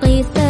灰色。